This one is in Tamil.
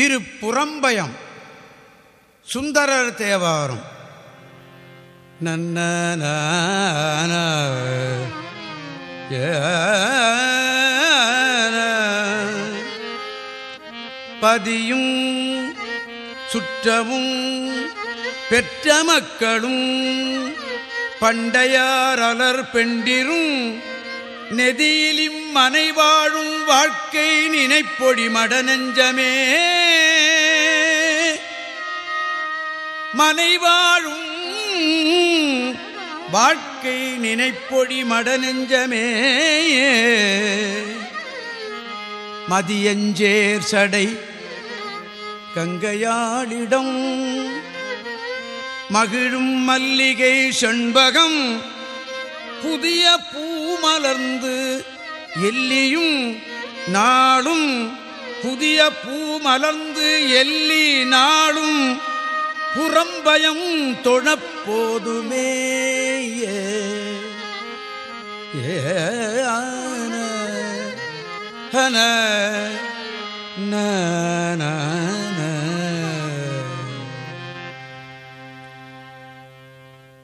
திரு புறம்பயம். சுந்தரர் தேவாரம். நன்ன பதியும் சுற்றமும் பெற்ற மக்களும் பண்டையாரலர் பெண்டிரும் நெதியிலும் மனை வாழும் வாழ்க்கை நினைப்பொடி மடநெஞ்சமே. மனை வாழும் வாழ்க்கை நினைப்பொடி மடநெஞ்சமே. மதியஞ்சேர் சடை கங்கையாளிடம் மகிழும் மல்லிகை செண்பகம் புதிய பூமலர்ந்து எல்லியும் நாளும் புதிய பூமலர்ந்து எல்லி நாளும் புறம்பயம் தொழப்போதுமே. ஏன ந